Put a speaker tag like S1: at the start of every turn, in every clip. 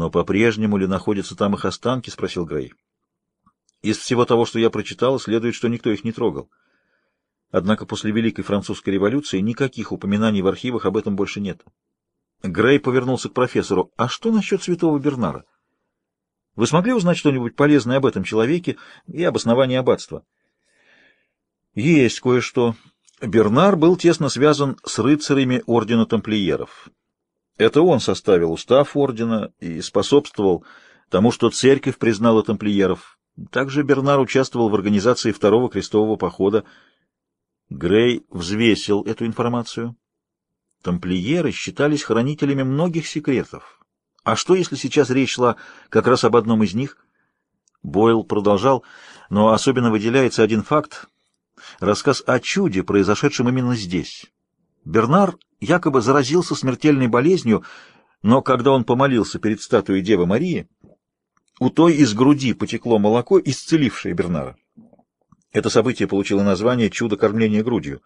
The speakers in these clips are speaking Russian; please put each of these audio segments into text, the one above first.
S1: Но по-прежнему ли находятся там их останки? — спросил Грей. Из всего того, что я прочитал, следует, что никто их не трогал. Однако после Великой Французской революции никаких упоминаний в архивах об этом больше нет. Грей повернулся к профессору. «А что насчет святого Бернара? Вы смогли узнать что-нибудь полезное об этом человеке и об основании аббатства?» «Есть кое-что. Бернар был тесно связан с рыцарями ордена тамплиеров. Это он составил устав ордена и способствовал тому, что церковь признала тамплиеров. Также Бернар участвовал в организации Второго крестового похода. Грей взвесил эту информацию. Тамплиеры считались хранителями многих секретов. А что, если сейчас речь шла как раз об одном из них? Бойл продолжал, но особенно выделяется один факт — рассказ о чуде, произошедшем именно здесь. Бернар якобы заразился смертельной болезнью, но когда он помолился перед статуей Девы Марии, у той из груди потекло молоко, исцелившее Бернара. Это событие получило название «Чудо кормления грудью».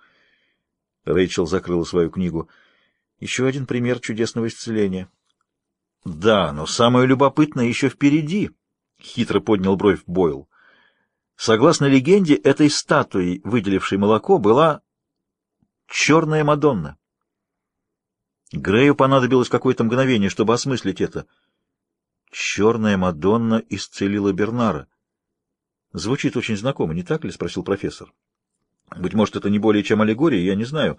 S1: Рэйчел закрыла свою книгу. Еще один пример чудесного исцеления. Да, но самое любопытное еще впереди, — хитро поднял бровь Бойл. Согласно легенде, этой статуей, выделившей молоко, была черная Мадонна. Грею понадобилось какое-то мгновение, чтобы осмыслить это. Черная Мадонна исцелила Бернара. Звучит очень знакомо, не так ли? — спросил профессор. Быть может, это не более чем аллегория, я не знаю.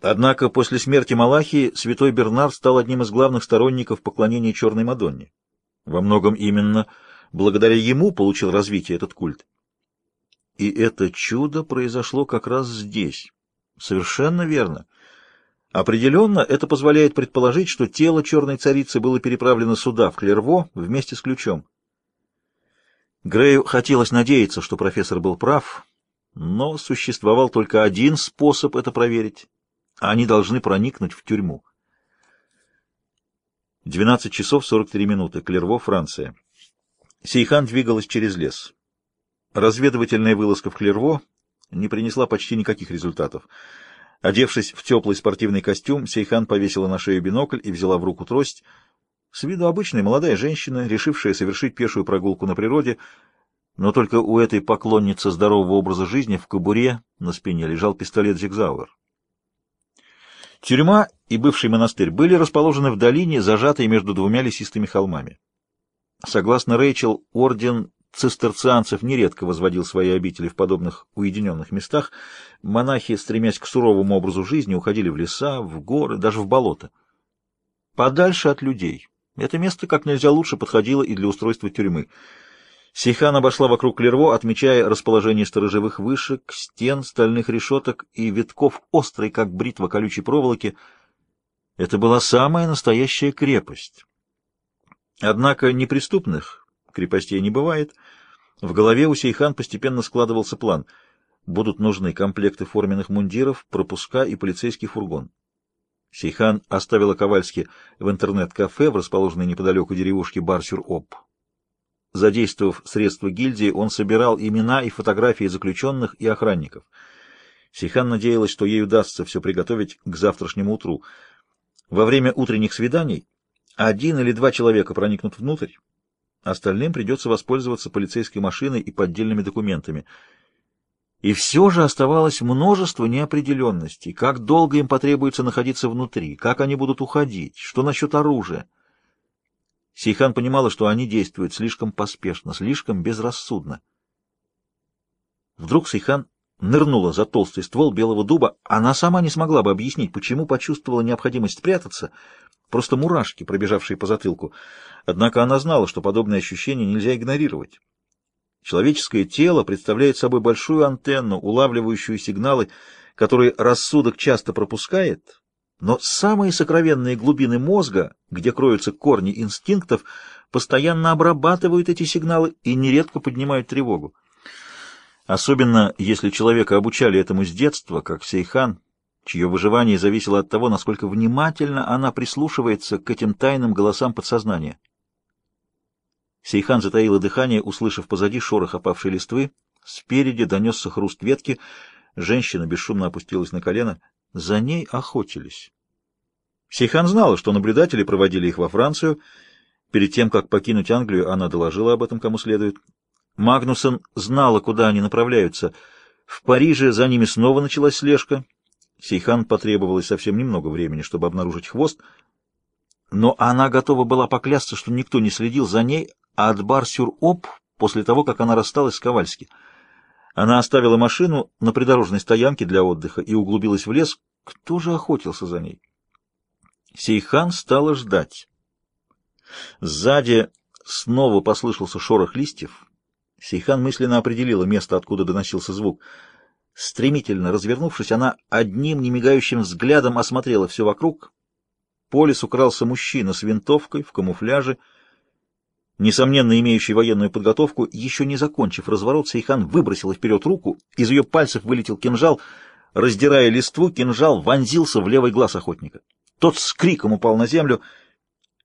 S1: Однако после смерти Малахии святой Бернар стал одним из главных сторонников поклонения Черной Мадонне. Во многом именно благодаря ему получил развитие этот культ. И это чудо произошло как раз здесь. Совершенно верно. Определенно, это позволяет предположить, что тело черной царицы было переправлено сюда, в Клерво, вместе с ключом. Грею хотелось надеяться, что профессор был прав, но существовал только один способ это проверить. Они должны проникнуть в тюрьму. 12 часов 43 минуты. Клерво, Франция. Сейхан двигалась через лес. Разведывательная вылазка в Клерво не принесла почти никаких результатов. Одевшись в теплый спортивный костюм, Сейхан повесила на шею бинокль и взяла в руку трость. С виду обычная молодая женщина, решившая совершить пешую прогулку на природе, но только у этой поклонницы здорового образа жизни в кобуре на спине лежал пистолет Зигзауэр. Тюрьма и бывший монастырь были расположены в долине, зажатой между двумя лесистыми холмами. Согласно Рэйчел, орден цистерцианцев нередко возводил свои обители в подобных уединенных местах. Монахи, стремясь к суровому образу жизни, уходили в леса, в горы, даже в болото. Подальше от людей. Это место как нельзя лучше подходило и для устройства тюрьмы. Сейхан обошла вокруг Клерво, отмечая расположение сторожевых вышек, стен, стальных решеток и витков острой, как бритва колючей проволоки. Это была самая настоящая крепость. Однако неприступных крепостей не бывает. В голове у Сейхан постепенно складывался план. Будут нужны комплекты форменных мундиров, пропуска и полицейский фургон. Сейхан оставила Ковальски в интернет-кафе в расположенной неподалеку деревушке Барсюр-Оп. Задействовав средства гильдии, он собирал имена и фотографии заключенных и охранников. Сейхан надеялась, что ей удастся все приготовить к завтрашнему утру. Во время утренних свиданий один или два человека проникнут внутрь, остальным придется воспользоваться полицейской машиной и поддельными документами. И все же оставалось множество неопределенностей. Как долго им потребуется находиться внутри, как они будут уходить, что насчет оружия. Сейхан понимала, что они действуют слишком поспешно, слишком безрассудно. Вдруг Сейхан нырнула за толстый ствол белого дуба. Она сама не смогла бы объяснить, почему почувствовала необходимость спрятаться, просто мурашки, пробежавшие по затылку. Однако она знала, что подобные ощущения нельзя игнорировать. Человеческое тело представляет собой большую антенну, улавливающую сигналы, которые рассудок часто пропускает, но самые сокровенные глубины мозга, где кроются корни инстинктов, постоянно обрабатывают эти сигналы и нередко поднимают тревогу. Особенно, если человека обучали этому с детства, как Сейхан, чье выживание зависело от того, насколько внимательно она прислушивается к этим тайным голосам подсознания. Сейхан затаила дыхание, услышав позади шорох опавшей листвы. Спереди донесся хруст ветки. Женщина бесшумно опустилась на колено. За ней охотились. Сейхан знала, что наблюдатели проводили их во Францию. Перед тем, как покинуть Англию, она доложила об этом кому следует. Магнусон знала, куда они направляются. В Париже за ними снова началась слежка. Сейхан потребовалось совсем немного времени, чтобы обнаружить хвост, но она готова была поклясться, что никто не следил за ней, а от Бар-Сюр-Оп после того, как она рассталась с Ковальски. Она оставила машину на придорожной стоянке для отдыха и углубилась в лес. Кто же охотился за ней? Сейхан стала ждать. Сзади снова послышался шорох листьев. Сейхан мысленно определила место, откуда доносился звук. Стремительно развернувшись, она одним немигающим взглядом осмотрела все вокруг. По лесу крался мужчина с винтовкой в камуфляже, несомненно имеющий военную подготовку. Еще не закончив разворот, Сейхан выбросила вперед руку, из ее пальцев вылетел кинжал. Раздирая листву, кинжал вонзился в левый глаз охотника. Тот с криком упал на землю —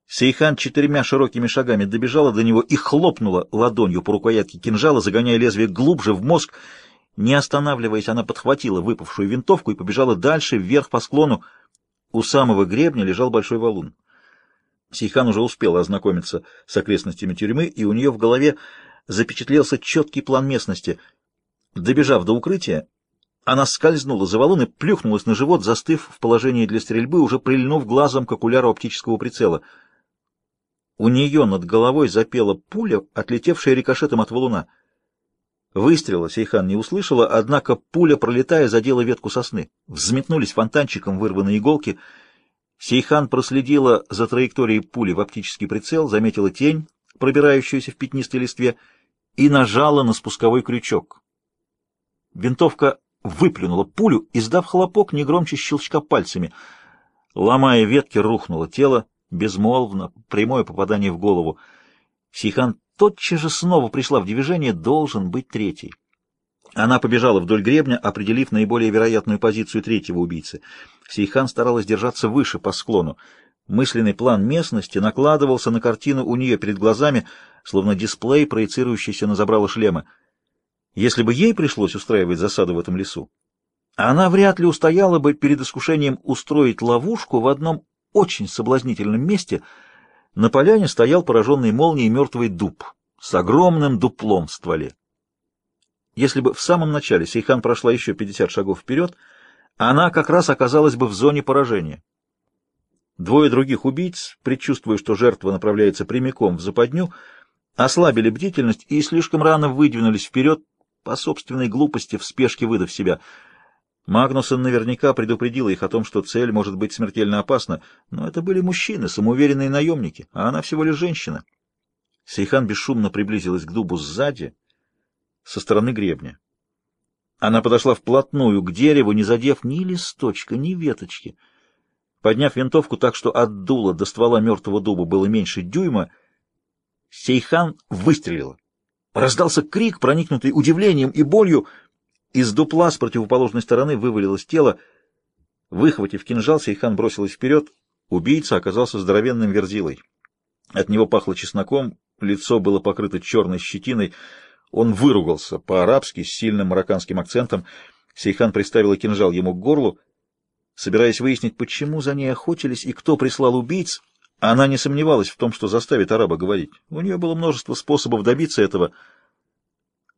S1: Сейхан четырьмя широкими шагами добежала до него и хлопнула ладонью по рукоятке кинжала, загоняя лезвие глубже в мозг. Не останавливаясь, она подхватила выпавшую винтовку и побежала дальше, вверх по склону. У самого гребня лежал большой валун. Сейхан уже успела ознакомиться с окрестностями тюрьмы, и у нее в голове запечатлелся четкий план местности. Добежав до укрытия, она скользнула за валун и плюхнулась на живот, застыв в положении для стрельбы, уже прильнув глазом к окуляру оптического прицела — у нее над головой запела пуля, отлетевшая рикошетом от валуна. Выстрела Сейхан не услышала, однако пуля, пролетая, задела ветку сосны. Взметнулись фонтанчиком вырванные иголки. Сейхан проследила за траекторией пули в оптический прицел, заметила тень, пробирающуюся в пятнистой листве, и нажала на спусковой крючок. Винтовка выплюнула пулю, издав хлопок не громче щелчка пальцами. Ломая ветки, рухнуло тело безмолвно, прямое попадание в голову. Сейхан тотчас же снова пришла в движение, должен быть третий. Она побежала вдоль гребня, определив наиболее вероятную позицию третьего убийцы. Сейхан старалась держаться выше по склону. Мысленный план местности накладывался на картину у нее перед глазами, словно дисплей, проецирующийся на забрало шлема. Если бы ей пришлось устраивать засаду в этом лесу, она вряд ли устояла бы перед искушением устроить ловушку в одном очень соблазнительном месте на поляне стоял пораженный молнией мертвый дуб с огромным дуплом в стволе. Если бы в самом начале Сейхан прошла еще 50 шагов вперед, она как раз оказалась бы в зоне поражения. Двое других убийц, предчувствуя, что жертва направляется прямиком в западню, ослабили бдительность и слишком рано выдвинулись вперед по собственной глупости, в спешке выдав себя — Магнусон наверняка предупредила их о том, что цель может быть смертельно опасна, но это были мужчины, самоуверенные наемники, а она всего лишь женщина. Сейхан бесшумно приблизилась к дубу сзади, со стороны гребня. Она подошла вплотную к дереву, не задев ни листочка, ни веточки. Подняв винтовку так, что от дула до ствола мертвого дуба было меньше дюйма, Сейхан выстрелила. Раздался крик, проникнутый удивлением и болью — из дупла с противоположной стороны вывалилось тело. Выхватив кинжал, Сейхан бросилась вперед. Убийца оказался здоровенным верзилой. От него пахло чесноком, лицо было покрыто черной щетиной. Он выругался по-арабски с сильным марокканским акцентом. Сейхан приставила кинжал ему к горлу. Собираясь выяснить, почему за ней охотились и кто прислал убийц, она не сомневалась в том, что заставит араба говорить. У нее было множество способов добиться этого —